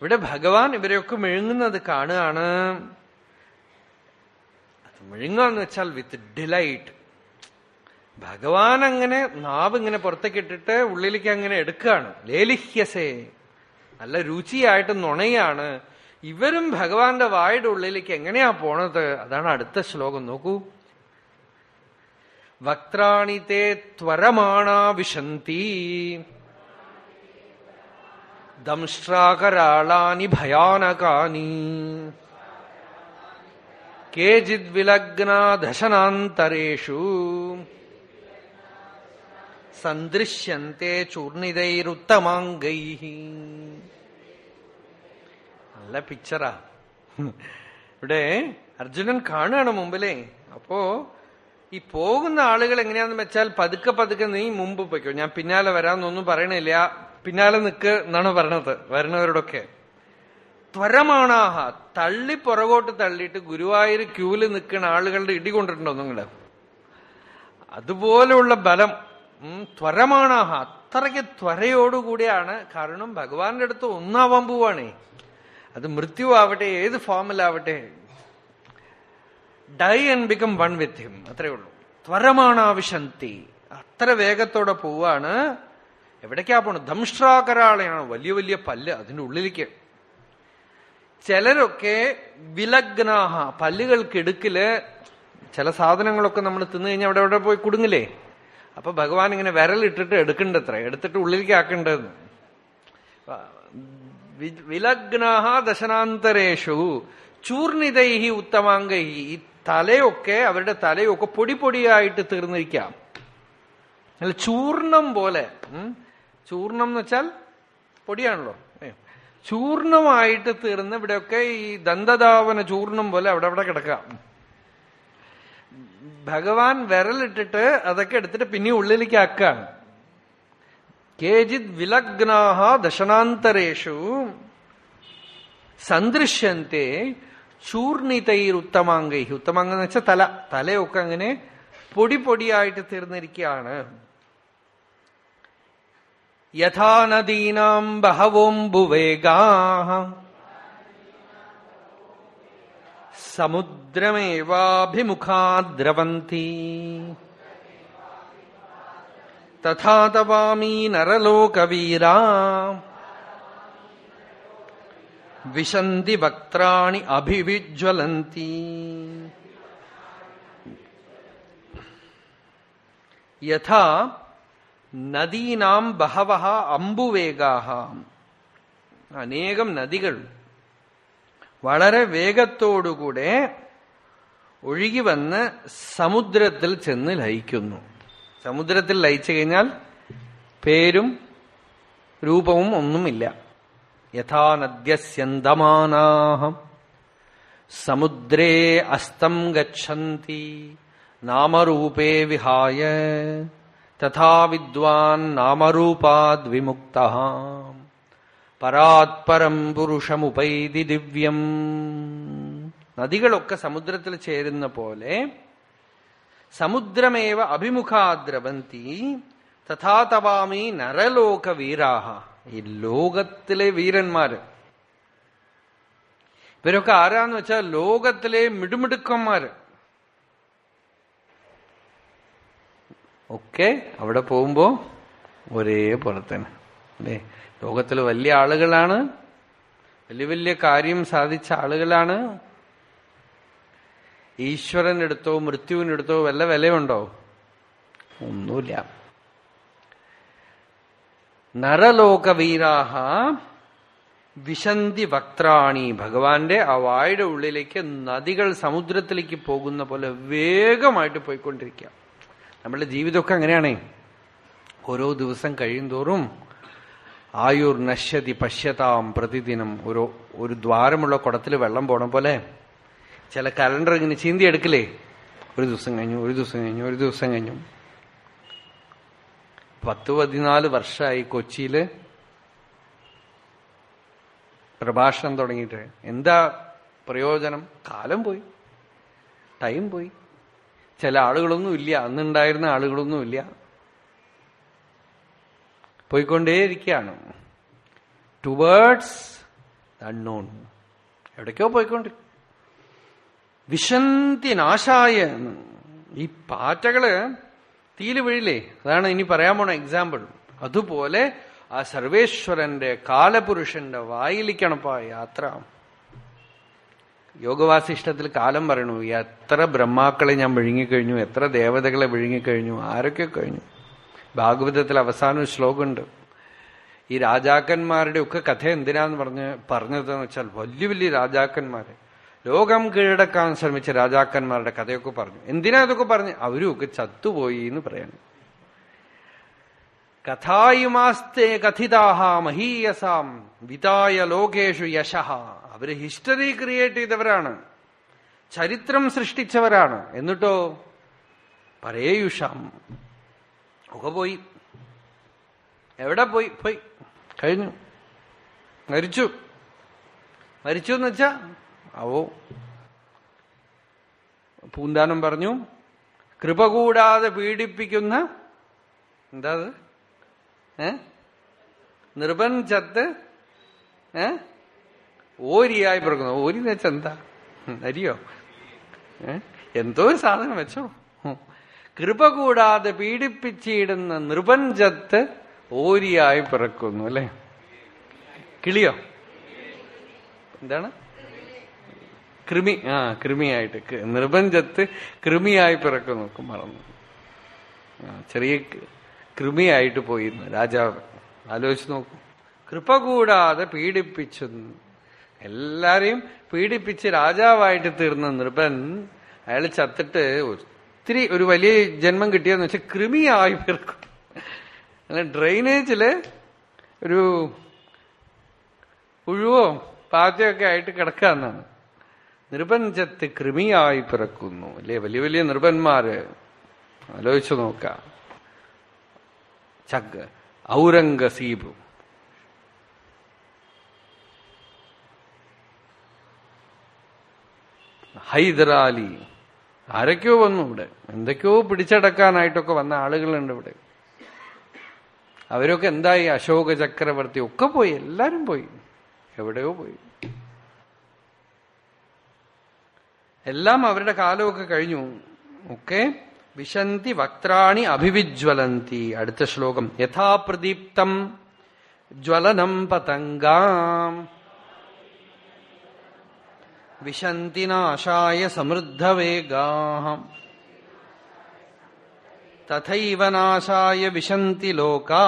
ഇവിടെ ഭഗവാൻ ഇവരെയൊക്കെ മെഴുങ്ങുന്നത് കാണുകയാണ്. അത് മെഴുങ്ങാന്ന് വെച്ചാൽ വിത്ത് ഡിലൈറ്റ് ഭഗവാൻ അങ്ങനെ നാവ് ഇങ്ങനെ പുറത്തേക്ക് ഇട്ടിട്ട് ഉള്ളിലേക്ക് അങ്ങനെ എടുക്കുകയാണ്. ലേലിഹ്യസേ. നല്ല രുചിയായിട്ട് നുണയാണ്. ഇവരും ഭഗവാന്റെ വായുടെ ഉള്ളിലേക്ക് എങ്ങനെയാ പോണത്? അതാണ് അടുത്ത ശ്ലോകം. നോക്കൂ. വക്രാണി തേ ത്വരമാണാ വിശന്തി ദംഷ്ട്രാകരാളാനി ഭയാനകാനി. കേചിദ്വിലഗ്നാദശനാന്തരേഷു സന്ദൃശ്യന്തെ ചൂർണിതൈരുത്തമാംഗൈ നല്ല പിക്ചറാ ഇവിടെ അർജുനൻ കാണുകയാണ് മുമ്പിലേ. അപ്പോ ഈ പോകുന്ന ആളുകൾ എങ്ങനെയാന്ന് വെച്ചാൽ പതുക്കെ പതുക്കെ നീ മുമ്പ് പൊയ്ക്കോ. ഞാൻ പിന്നാലെ വരാന്നൊന്നും പറയണില്ല. പിന്നാലെ നിക്ക് എന്നാണ് പറയണത് വരണവരോടൊക്കെ ത്വരമാണാഹ തള്ളി പുറകോട്ട് തള്ളിയിട്ട് ഗുരുവായൂർ ക്യൂവിൽ നിൽക്കുന്ന ആളുകളുടെ ഇടി കൊണ്ടിട്ടുണ്ടോ നിങ്ങൾ? അതുപോലെയുള്ള ബലം ത്വരമാണാഹ. അത്രയ്ക്ക് ത്വരയോടുകൂടിയാണ് കാരണം ഭഗവാന്റെ അടുത്ത് ഒന്നാവാൻ പോവാണേ. അത് മൃത്യു ആവട്ടെ ഏത് ഫോമിലാവട്ടെ. Die and become one with him അത്രേ ഉള്ളൂ. ത്വരമാണാവിശന്തി. അത്ര വേഗത്തോടെ പോവാണ്. എവിടേക്കാ പോണത്? ദംഷ്ട്രാകരാളയാണ് വലിയ വലിയ പല്ല് അതിന്റെ ഉള്ളിലേക്ക്. ചിലരൊക്കെ വിലഗ്നാഹ പല്ലുകൾക്കിടുക്കിൽ ചില സാധനങ്ങളൊക്കെ നമ്മൾ തിന്നു കഴിഞ്ഞാൽ അവിടെ അവിടെ പോയി കുടുങ്ങില്ലേ? അപ്പൊ ഭഗവാൻ ഇങ്ങനെ വിരലിട്ടിട്ട് എടുക്കണ്ടത്ര. എടുത്തിട്ട് ഉള്ളിലേക്ക് ആക്കണ്ടെന്ന് വി- വിലഗ്നാഹ ദശനാന്തരേഷു ചൂർണിതൈഹി ഉത്തമാംഗൈ ഈ തലയൊക്കെ അവരുടെ തലയൊക്കെ പൊടി പൊടിയായിട്ട് തീർന്നിരിക്കാം. ചൂർണം പോലെ. ചൂർണം എന്ന് വെച്ചാൽ പൊടിയാണല്ലോ. ചൂർണമായിട്ട് തീർന്ന് ഇവിടെയൊക്കെ ഈ ദന്തധാവന ചൂർണം പോലെ അവിടെ അവിടെ കിടക്കാം ഭഗവാൻ വിരലിട്ടിട്ട് അതൊക്കെ എടുത്തിട്ട് പിന്നെ ഉള്ളിലേക്ക് ആക്കാണ് കേജിത് വിലഗ്നാഹ ദശനാന്തരേഷു സന്ദൃശ്യന്തെ ചൂർണിതൈർ ഉത്തമാംഗൈ ഉത്തമാംഗം വെച്ചാൽ തല. തലയൊക്കെ അങ്ങനെ പൊടി പൊടിയായിട്ട് തീർന്നിരിക്കുകയാണ്. യഥാ നദീനാം ബഹവോംബുവേഗാ സമുദ്രമേവാഭിമുഖാ ദ്രവന്തി തഥാ തവാമീ നരലോകവീരാ. വിശന്തി വക്രാണി അഭിവിജ്വലന്തി. യഥാ നദീനാം ബഹവ അമ്പുവേഗാഹ അനേകം നദികൾ വളരെ വേഗത്തോടുകൂടെ ഒഴുകി വന്ന് സമുദ്രത്തിൽ ചെന്ന് ലയിക്കുന്നു. സമുദ്രത്തിൽ ലയിച്ചു കഴിഞ്ഞാൽ പേരും രൂപവും ഒന്നുമില്ല. യഥാ നദ്യസ്യന്തമാനാഹം. സമുദ്രേ അസ്തം ഗച്ഛന്തി നാമരൂപേ വിഹായ. തഥാ വിദ്വാൻ നാമരൂപാദ് വിമുക്ത. പരാത്പരം പുരുഷമുപൈതി ദിവ്യം. നദികളൊക്കെ സമുദ്രത്തിൽ ചേരുന്ന പോലെ സമുദ്രമേവ അഭിമുഖാദ്രവന്തി തഥാ തവാമി നരലോക വീരാഹ ഈ ലോകത്തിലെ വീരന്മാര്. ഇവരൊക്കെ ആരാന്ന് വെച്ചാൽ ലോകത്തിലെ മിടുമിടുക്കന്മാര്. ഒക്കെ അവിടെ പോകുമ്പോ ഒരേപോലെ തന്നെ അല്ലേ? ലോകത്തിൽ വലിയ ആളുകളാണ് വലിയ വലിയ കാര്യം സാധിച്ച ആളുകളാണ്. ഈശ്വരനെടുത്തോ മൃത്യുവിനെടുത്തോ വല്ല വിലയുണ്ടോ? ഒന്നുമില്ല. നരലോകവീരാഹ വിശന്തി വക്രാണി ഭഗവാന്റെ ആ വായുടെ ഉള്ളിലേക്ക് നദികൾ സമുദ്രത്തിലേക്ക് പോകുന്ന പോലെ വേഗമായിട്ട് പോയിക്കൊണ്ടിരിക്കുക. നമ്മളുടെ ജീവിതമൊക്കെ അങ്ങനെയാണേ. ഓരോ ദിവസം കഴിയുന്തോറും ആയുർ നശ്യതി പശ്യതാം പ്രതിദിനം ഒരു ഒരു ദ്വാരമുള്ള കുടത്തിൽ വെള്ളം പോണ പോലെ. ചില കലണ്ടർ ഇങ്ങനെ ചീന്തി എടുക്കില്ലേ? ഒരു ദിവസം കഴിഞ്ഞു ഒരു ദിവസം കഴിഞ്ഞു ഒരു ദിവസം കഴിഞ്ഞു. പത്ത് പതിനാല് വർഷമായി കൊച്ചിയിൽ പ്രഭാഷണം തുടങ്ങിയിട്ട്. എന്താ പ്രയോജനം? കാലം പോയി. ടൈം പോയി. ചില ആളുകളൊന്നും ഇല്ല. അന്നുണ്ടായിരുന്ന ആളുകളൊന്നും ഇല്ല. പോയിക്കൊണ്ടേയിരിക്കുകയാണ്. ടുവേർഡ്സ് അൺനോൺ എവിടേക്കോ പോയിക്കൊണ്ട്. വിശന്തി നാശായ ഈ പാറ്റകൾ തീൽ വീഴില്ലേ? അതാണ് ഇനി പറയാൻ പോണ എക്സാമ്പിൾ അതുപോലെ ആ സർവേശ്വരന്റെ കാലപുരുഷന്റെ വായിലിക്കണപ്പാ യാത്ര. യോഗവാസിഷ്ടത്തിൽ കാലം പറയണു എത്ര ബ്രഹ്മാക്കളെ ഞാൻ വിഴുങ്ങിക്കഴിഞ്ഞു എത്ര ദേവതകളെ വിഴുങ്ങിക്കഴിഞ്ഞു ആരൊക്കെ കഴിഞ്ഞു? ഭാഗവതത്തിൽ അവസാന ശ്ലോകമുണ്ട്. ഈ രാജാക്കന്മാരുടെ ഒക്കെ കഥ എന്തിനാന്ന് പറഞ്ഞ് പറഞ്ഞതെന്ന് വെച്ചാൽ വലിയ വലിയ രാജാക്കന്മാരെ ലോകം കീഴടക്കാൻ ശ്രമിച്ച രാജാക്കന്മാരുടെ കഥയൊക്കെ പറഞ്ഞു. എന്തിനാ ഇതൊക്കെ പറഞ്ഞു? അവരും ഒക്കെ ചത്തുപോയി എന്ന് പറയണം. കഥായുമാസ്തേ കഥിതാഹ മഹീയസാം. വിതായ ലോകേഷു യശ. അവർ ഹിസ്റ്ററി ക്രിയേറ്റ് ചെയ്തവരാണ്. ചരിത്രം സൃഷ്ടിച്ചവരാണ്. എന്നിട്ടോ? പറയുഷാം ഒക്കെ പോയി. എവിടെ പോയി? പോയി. കഴിഞ്ഞു. മരിച്ചു. മരിച്ചു എന്ന് വെച്ചാ അവോ പൂന്താനം പറഞ്ഞു കൃപ കൂടാതെ പീഡിപ്പിക്കുന്ന എന്താ നിർബന്ധത്ത് ഓരിയായി പിറക്കുന്നു. ഓരി വെച്ചാ എന്താ? അരിയോ? എന്തോ ഒരു സാധനം വെച്ചോ. കൃപ കൂടാതെ പീഡിപ്പിച്ചിടുന്ന നിർബന്ധത്ത് ഓരിയായി പിറക്കുന്നു അല്ലെ? കിളിയോ? എന്താണ്? കൃമി ആ കൃമിയായിട്ട്. നിർബന്ധത്ത് കൃമിയായി പിറക്കുന്നു മറന്നു. ചെറിയ കൃമിയായിട്ട് പോയിരുന്നു രാജാവ് ആലോചിച്ച് നോക്കൂ. കൃപ കൂടാതെ പീഡിപ്പിച്ചു. എല്ലാരെയും പീഡിപ്പിച്ച് രാജാവായിട്ട് തീർന്ന നൃപൻ അയാൾ ചത്തിട്ട് ഒത്തിരി ഒരു വലിയ ജന്മം കിട്ടിയെന്ന് വെച്ചാൽ കൃമിയായി പിറക്കും അങ്ങനെ ഡ്രെയിനേജിൽ ഒരു പുഴുവോ പാറ്റയൊക്കെ ആയിട്ട് കിടക്കാന്നാണ്. നിർബന്ധത്ത് കൃമിയായി പിറക്കുന്നു. അല്ലേ വലിയ വലിയ നിർബന്മാര് ആലോചിച്ചു നോക്കാം. ഔറംഗസീബ്. ഹൈദരാലി. ആരൊക്കെയോ വന്നു ഇവിടെ. എന്തൊക്കെയോ പിടിച്ചടക്കാനായിട്ടൊക്കെ വന്ന ആളുകളുണ്ട് ഇവിടെ. അവരൊക്കെ എന്തായി? അശോക ചക്രവർത്തി ഒക്കെ പോയി. എല്ലാരും പോയി. എവിടെയോ പോയി. എല്ലാം അവരുടെ കാലമൊക്കെ കഴിഞ്ഞു. ഒക്കെ വിശന്തി വക്രാണി അഭിവിജ്വലന്തി. അടുത്ത ശ്ലോകം. യഥാപ്രദീപ്തം ജ്വലനം പതംഗാം വിശന്തി നാശായ സമൃദ്ധവേഗാ തഥൈവ നാശായ വിശന്തി ലോകാ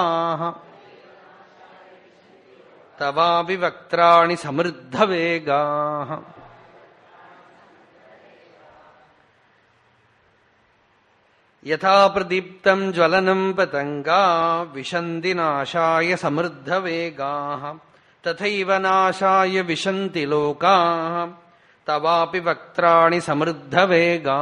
തവാവിവക്രാണി സമൃദ്ധവേഗാ യഥാ പ്രദീപ്തം ജ്വലനം പതംഗാ വിശന്തി നാശായ സമൃദ്ധവേഗാ തഥൈവ നാശായ വിശന്തി ലോകാ തവാപി വക്രാണി സമൃദ്ധവേഗാ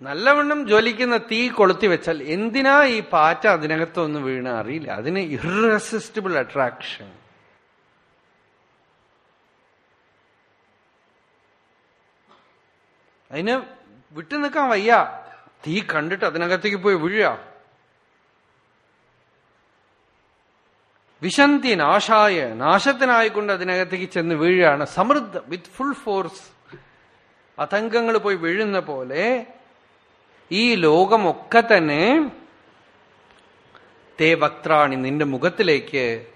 നല്ലവണ്ണം ജ്വലിക്കുന്ന തീ കൊളുത്തി വെച്ചാൽ എന്തിനാ ഈ പാറ്റ അതിനകത്തൊന്നും വീണ അറിയില്ല. അതിന് ഇറസിസ്റ്റിബിൾ അട്രാക്ഷൻ. അതിന് വിട്ടു നിൽക്കാൻ വയ്യ. തീ കണ്ടിട്ട് അതിനകത്തേക്ക് പോയി വീഴുക. വിശന്തി നാശായ നാശത്തിനായിക്കൊണ്ട് അതിനകത്തേക്ക് ചെന്ന് വീഴുകയാണ്. സമൃദ്ധ വിത്ത് ഫുൾ ഫോഴ്സ് അതങ്കങ്ങൾ പോയി വീഴുന്ന പോലെ ഈ ലോകമൊക്കെ തന്നെ തേ വക്രാണി നിന്റെ മുഖത്തിലേക്ക്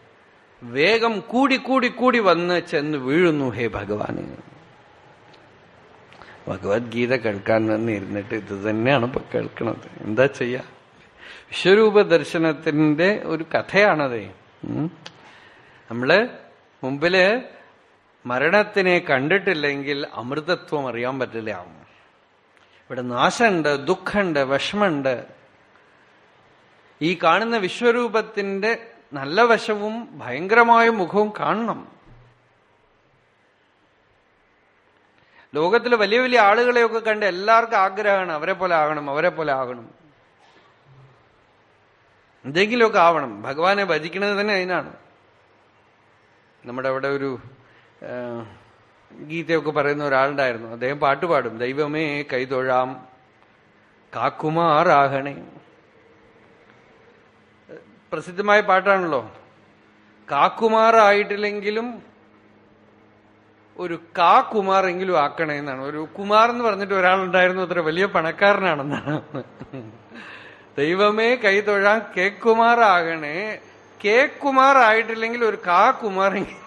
വേഗം കൂടി കൂടി കൂടി വന്ന് ചെന്ന് വീഴുന്നു ഹേ ഭഗവാന്. ഭഗവത്ഗീത കേൾക്കാൻ തന്നെ ഇരുന്നിട്ട് ഇത് തന്നെയാണ് ഇപ്പൊ കേൾക്കണത്. എന്താ ചെയ്യാ? വിശ്വരൂപ ദർശനത്തിന്റെ ഒരു കഥയാണതേ. നമ്മൾ മുമ്പിൽ മരണത്തിനെ കണ്ടിട്ടില്ലെങ്കിൽ അമൃതത്വം അറിയാൻ പറ്റില്ല. ഇവിടെ നാശമുണ്ട് ദുഃഖമുണ്ട് വിഷമുണ്ട്. ഈ കാണുന്ന വിശ്വരൂപത്തിന്റെ നല്ല വശവും ഭയങ്കരമായ മുഖവും കാണണം. ലോകത്തിൽ വലിയ വലിയ ആളുകളെയൊക്കെ കണ്ട് എല്ലാവർക്കും ആഗ്രഹമാണ് അവരെ പോലെ ആകണം അവരെ പോലെ ആകണം. എന്തെങ്കിലുമൊക്കെ ആവണം. ഭഗവാനെ ഭജിക്കുന്നത് തന്നെ അതിനാണ്. നമ്മുടെ അവിടെ ഒരു ഗീതയൊക്കെ പറയുന്ന ഒരാളുണ്ടായിരുന്നു. അദ്ദേഹം പാട്ട് പാടും. ദൈവമേ കൈതൊഴാം കാക്കുമാറാകണേ. പ്രസിദ്ധമായ പാട്ടാണല്ലോ. കാക്കുമാറായിട്ടില്ലെങ്കിലും ഒരു കാ കുമാറെങ്കിലും ആക്കണേ എന്നാണ്. ഒരു കുമാർ എന്ന് പറഞ്ഞിട്ട് ഒരാളുണ്ടായിരുന്നു അത്ര വലിയ പണക്കാരനാണെന്നാണ് ദൈവമേ കൈ തൊഴാൻ കെ കുമാർ ആകണേ കെ കുമാർ ആയിട്ടില്ലെങ്കിൽ ഒരു കാ കുമാറെങ്കിലും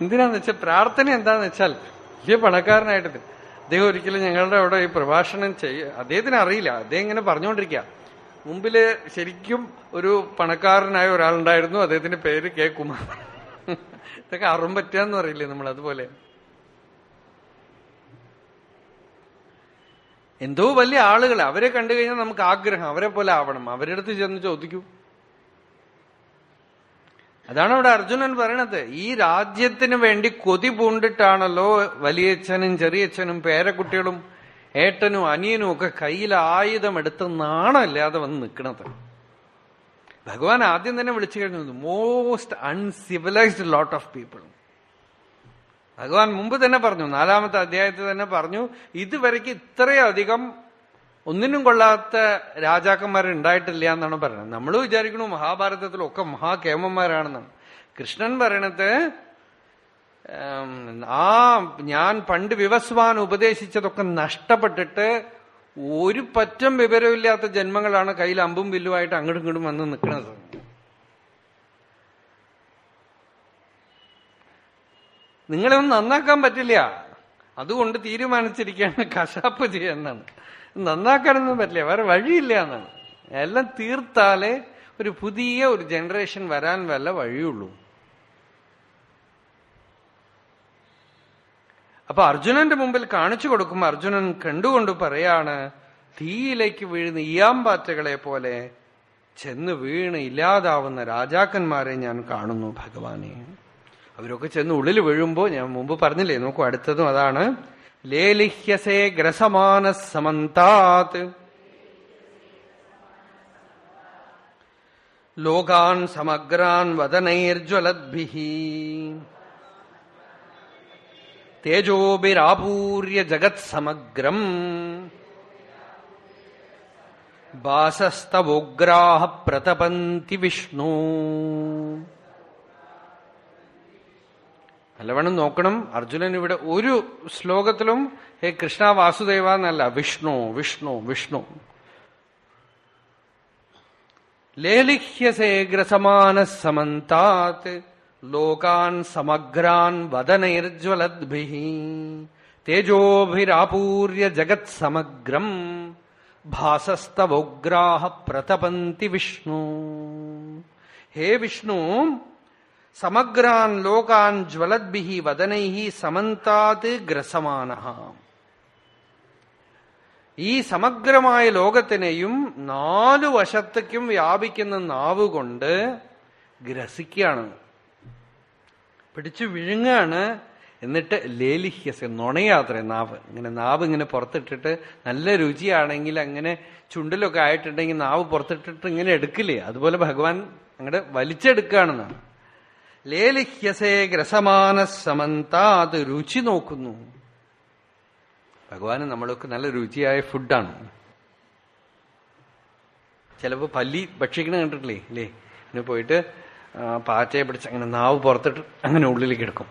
എന്തിനാന്ന് വെച്ചാൽ പ്രാർത്ഥന എന്താന്ന് വെച്ചാൽ വലിയ പണക്കാരനായിട്ട്. അദ്ദേഹം ഒരിക്കലും ഞങ്ങളുടെ അവിടെ ഈ പ്രഭാഷണം ചെയ്യ അദ്ദേഹത്തിന് അറിയില്ല. അദ്ദേഹം ഇങ്ങനെ പറഞ്ഞുകൊണ്ടിരിക്കുക മുമ്പിൽ ശരിക്കും ഒരു പണക്കാരനായ ഒരാളുണ്ടായിരുന്നു അദ്ദേഹത്തിന്റെ പേര് കെ കുമാർ ഇതൊക്കെ അറും പറ്റാന്ന് പറയില്ലേ നമ്മൾ അതുപോലെ. എന്തോ വലിയ ആളുകൾ അവരെ കണ്ടു കഴിഞ്ഞാൽ നമുക്ക് ആഗ്രഹം. അവരെ പോലെ ആവണം. അവരുടെ അടുത്ത് ചെന്ന് ചോദിക്കൂ. അതാണ് അവിടെ അർജുനൻ പറയണത്. ഈ രാജ്യത്തിന് വേണ്ടി കൊതി പൂണ്ടിട്ടാണല്ലോ വലിയച്ഛനും ചെറിയച്ഛനും പേരക്കുട്ടികളും ഏട്ടനും അനിയനും ഒക്കെ കയ്യിൽ ആയുധം എടുത്ത് നാണമില്ലാതെ വന്ന് നിൽക്കണത്. ഭഗവാൻ ആദ്യം തന്നെ വിളിച്ചു കഴിഞ്ഞു most uncivilised lot of people ഭഗവാൻ മുമ്പ് തന്നെ പറഞ്ഞു നാലാമത്തെ അധ്യായത്തിൽ തന്നെ പറഞ്ഞു ഇതുവരയ്ക്ക് ഇത്രയധികം ഒന്നിനും കൊള്ളാത്ത രാജാക്കന്മാർ ഉണ്ടായിട്ടില്ല എന്നാണ് പറയുന്നത്. നമ്മൾ വിചാരിക്കണു മഹാഭാരതത്തിലൊക്കെ മഹാകേമന്മാരാണെന്നാണ് കൃഷ്ണൻ പറയണത് ആ ഞാൻ പണ്ട് വിവസ്വാൻ ഉപദേശിച്ചതൊക്കെ നഷ്ടപ്പെട്ടിട്ട് ഒരു പറ്റം വിവരമില്ലാത്ത ജന്മങ്ങളാണ് കയ്യിൽ അമ്പും വില്ലുമായിട്ട് അങ്ങോട്ടും ഇങ്ങോട്ടും വന്ന് നിൽക്കുന്നത്. നിങ്ങളെ ഒന്നും നന്നാക്കാൻ പറ്റില്ല. അതുകൊണ്ട് തീരുമാനിച്ചിരിക്കുകയാണ് കശാപ്പ് ചെയ്യാന്നാണ് നന്നാക്കാനൊന്നും പറ്റില്ല. വേറെ വഴിയില്ല എന്നാണ്. എല്ലാം തീർത്താലേ ഒരു പുതിയ ഒരു ജനറേഷൻ വരാൻ വല്ല വഴിയുള്ളൂ. അപ്പൊ അർജുനന്റെ മുമ്പിൽ കാണിച്ചു കൊടുക്കുമ്പോൾ അർജുനൻ കണ്ടുകൊണ്ട് പറയാണ് തീയിലേക്ക് വീഴുന്ന ഇയാമ്പാറ്റകളെ പോലെ ചെന്ന് വീണ് ഇല്ലാതാവുന്ന രാജാക്കന്മാരെ ഞാൻ കാണുന്നു ഭഗവാനെ. അവരൊക്കെ ചെന്ന് ഉള്ളിൽ വീഴുമ്പോ ഞാൻ മുമ്പ് പറഞ്ഞില്ലേ നോക്കൂ അടുത്തതും അതാണ്. ലേലിഹ്യസേ ഗ്രസമാന സമന്താത്. ലോകാൻ സമഗ്രാൻ വദനൈർജ്വലദ്ഭി തേജോഭിരാപൂര്യ ജഗത് സമഗ്രം. ബാസസ്തവോഗ്രാഹ പ്രതപന്തി വിഷ്ണു. നല്ലവണ്ണം നോക്കണം. അർജുനൻ ഇവിടെ ഒരു ശ്ലോകത്തിലും ഹേ കൃഷ്ണ വാസുദേവ എന്നല്ല വിഷ്ണു വിഷ്ണു വിഷ്ണു. ലേലിഹ്യസേഗ്രസമാന സമന്താത് ലോകാൻ സമഗ്രാൻ വദനൈർജ്വലദ്ഭി തേജോഭിരാപൂര്യ ജഗത് സമഗ്രം. ഭാസസ്തവോഗ്രാഹ പ്രതപന്തി വിഷ്ണു. ഹേ വിഷ്ണു സമഗ്രാൻ ലോകാൻ ജ്വലദ്ഭി വദനൈ സമന്താത് ഗ്രസമാന ഈ സമഗ്രമായ ലോകത്തിനെയും നാലു വശത്തേക്കും വ്യാപിക്കുന്ന നാവുകൊണ്ട് ഗ്രസിക്കുകയാണ്. പിടിച്ചു വിഴുങ്ങാണ്. എന്നിട്ട് ലേലിഹ്യസ് നുണയാത്ര നാവ്. ഇങ്ങനെ നാവ് ഇങ്ങനെ പുറത്തിട്ടിട്ട് നല്ല രുചിയാണെങ്കിൽ അങ്ങനെ ചുണ്ടിലൊക്കെ ആയിട്ടുണ്ടെങ്കിൽ നാവ് പുറത്തിട്ടിട്ട് ഇങ്ങനെ എടുക്കില്ലേ? അതുപോലെ ഭഗവാൻ അങ്ങോട്ട് വലിച്ചെടുക്കുകയാണെന്നാണ്. ലേലിഹ്യസേ ഗ്രസമാന സമന്താത് രുചി നോക്കുന്നു. ഭഗവാന് നമ്മളൊക്കെ നല്ല രുചിയായ ഫുഡാണ്. ചിലപ്പോ പല്ലി ഭക്ഷിക്കണ കണ്ടിട്ടില്ലേ? അല്ലേ പോയിട്ട് പാറ്റയെ പിടിച്ച് അങ്ങനെ നാവ് പുറത്തിട്ട് അങ്ങനെ ഉള്ളിലേക്ക് എടുക്കും.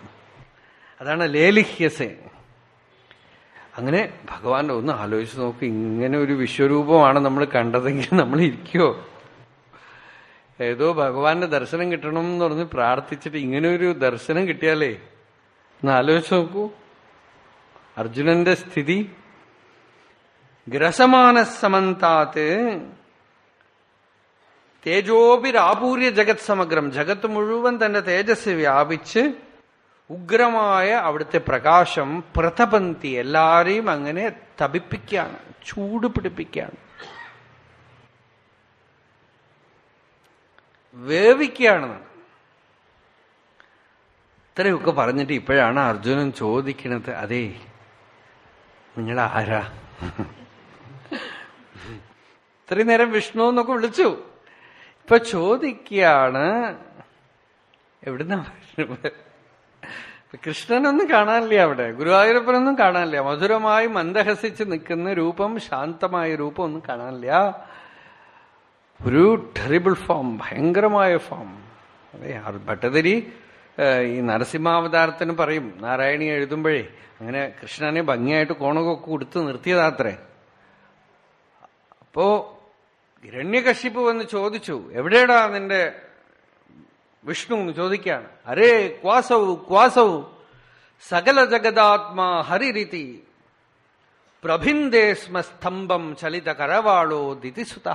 അതാണ് ലേലിഹ്യസേ. അങ്ങനെ ഭഗവാന്റെ ഒന്ന് ആലോചിച്ച് നോക്ക് ഇങ്ങനെ ഒരു വിശ്വരൂപമാണ് നമ്മൾ കണ്ടതെങ്കിൽ നമ്മൾ ഇരിക്കുവോ? ഏതോ ഭഗവാന്റെ ദർശനം കിട്ടണം എന്ന് പറഞ്ഞ് പ്രാർത്ഥിച്ചിട്ട് ഇങ്ങനെ ഒരു ദർശനം കിട്ടിയാലേ? ഒന്ന് ആലോചിച്ച് നോക്കൂ. അർജുനന്റെ സ്ഥിതി. ഗ്രസമാന സമന്താത്ത് തേജോപിരാപൂര്യ ജഗത് സമഗ്രം. ജഗത്ത് മുഴുവൻ തന്റെ തേജസ് വ്യാപിച്ച് ഉഗ്രമായ അവിടുത്തെ പ്രകാശം പ്രതപന്തി എല്ലാരെയും അങ്ങനെ തപിപ്പിക്കുകയാണ് ചൂട് പിടിപ്പിക്കുകയാണ്. വേവിക്കുകയാണ് ഇത്രയൊക്കെ പറഞ്ഞിട്ട് ഇപ്പോഴാണ് അർജുനൻ ചോദിക്കുന്നത് അതെ നിങ്ങൾ ആരാ? ഇത്രയും നേരം വിഷ്ണു എന്നൊക്കെ വിളിച്ചു. ഇപ്പൊ ചോദിക്കുകയാണ് എവിടുന്ന കൃഷ്ണനൊന്നും കാണാനില്ല അവിടെ ഗുരുവായൂരപ്പനൊന്നും കാണാനില്ല. മധുരമായി മന്ദഹസിച്ച് നിൽക്കുന്ന രൂപം ശാന്തമായ രൂപം ഒന്നും കാണാനില്ല. ഒരു ടെറിബിൾ ഫോം ഭയങ്കരമായ ഫോം അതെ ഭട്ടതിരി ഈ നരസിംഹാവതാരത്തിന് പറയും നാരായണി എഴുതുമ്പോഴേ അങ്ങനെ കൃഷ്ണനെ ഭംഗിയായിട്ട് കോണകൊക്കെ കൊടുത്ത് നിർത്തിയതാത്രേ. അപ്പോ ഹിരണ്യകശിപ്പ് വന്ന് ചോദിച്ചു എവിടെയടാ നിന്റെ വിഷ്ണു? എന്ന് ചോദിക്കാണ് അരേ ക്വാസവു ക്വാസവു സകല ജഗദാത്മാ ഹരിരിതി പ്രഭിന്ദേ സ്മ സ്തംഭം ചലിത കരവാളോ ദിതിസുത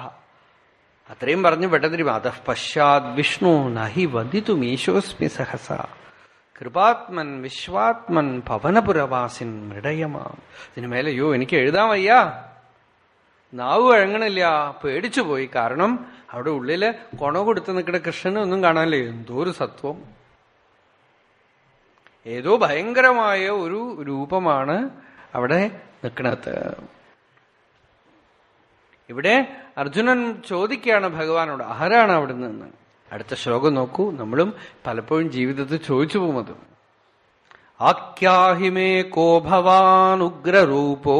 അത്രയും പറഞ്ഞു പെട്ടെന്ന് അത പശ്ചാത് വിഷ്ണു നഹി വദിതുമീശോസ്മി സഹസ കൃപാത്മൻ വിശ്വാത്മൻ പവനപുരവാസിൻ മൃഡയമാം. ഇതിനു മേലെ അയ്യോ എനിക്ക് എഴുതാൻ വയ്യ. നാവ് വഴങ്ങണില്ല. പേടിച്ചു പോയി. കാരണം അവിടെ ഉള്ളിൽ കൊണ കൊടുത്ത് നിൽക്കുന്ന കൃഷ്ണനെ ഒന്നും കാണാനില്ലേ. എന്തോ ഒരു സത്വം. ഏതോ ഭയങ്കരമായ ഒരു രൂപമാണ് അവിടെ നിൽക്കണത് ഇവിടെ അർജുനൻ ചോദിക്കുകയാണ് ഭഗവാനോട് ആരാണ് അവിടെ നിന്ന് അടുത്ത ശ്ലോകം നോക്കൂ. നമ്മളും പലപ്പോഴും ജീവിതത്തിൽ ചോദിച്ചു പോകുന്നത്. ആഖ്യാഹിമേ കോ ഭവാൻ ഉഗ്രരൂപോ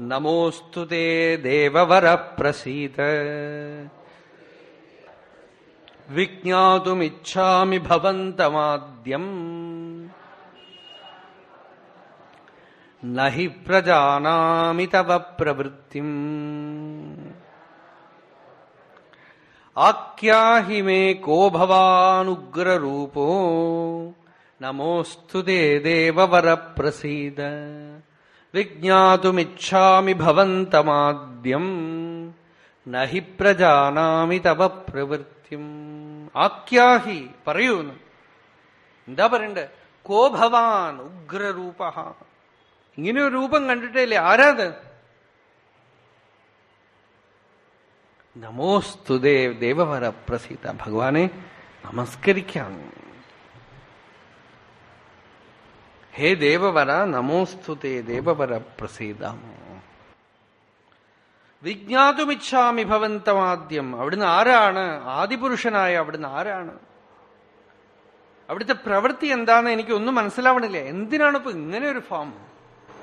നമോസ്തു തേ ദേവവര പ്രസീത വിജ്ഞാതുമിച്ഛാമി ഭവന്തമാദ്യം. നഹി പ്രജാനാമി തവ പ്രവൃത്തി. ആഖ്യാഹി മേ കോ ഭവാനുഗ്രൂപോ നമോസ്തു ദേവവര പ്രസീത വിജ്ഞാതുമിച്ഛാമി ഭവന്തമാദ്യം. നഹി പ്രജാനാമി തവ പ്രവൃത്തിം. ആഖ്യാഹി പറയൂ എന്താ പറയണ്ടേ? കോ ഭവാൻ ഉഗ്രരൂപ ഇങ്ങനെ ഒരു രൂപം കണ്ടിട്ടില്ലേ ആരാത്? നമോസ്തു ദേവ് ദേവവര പ്രസീത ഭഗവാനെ നമസ്കരിക്കാം. ഹേ ദേവവര നമോസ്തുതേ ദേവവര പ്രസീത വിജ്ഞാതുമിച്ഛാമി ഭവന്തമാദ്യം. അവിടുന്ന് ആരാണ്? ആദിപുരുഷനായ അവിടുന്ന് ആരാണ്? അവിടുത്തെ പ്രവൃത്തി എന്താന്ന് എനിക്ക് ഒന്നും മനസ്സിലാവണില്ല. എന്തിനാണ് ഇപ്പൊ ഇങ്ങനെ ഒരു ഫോം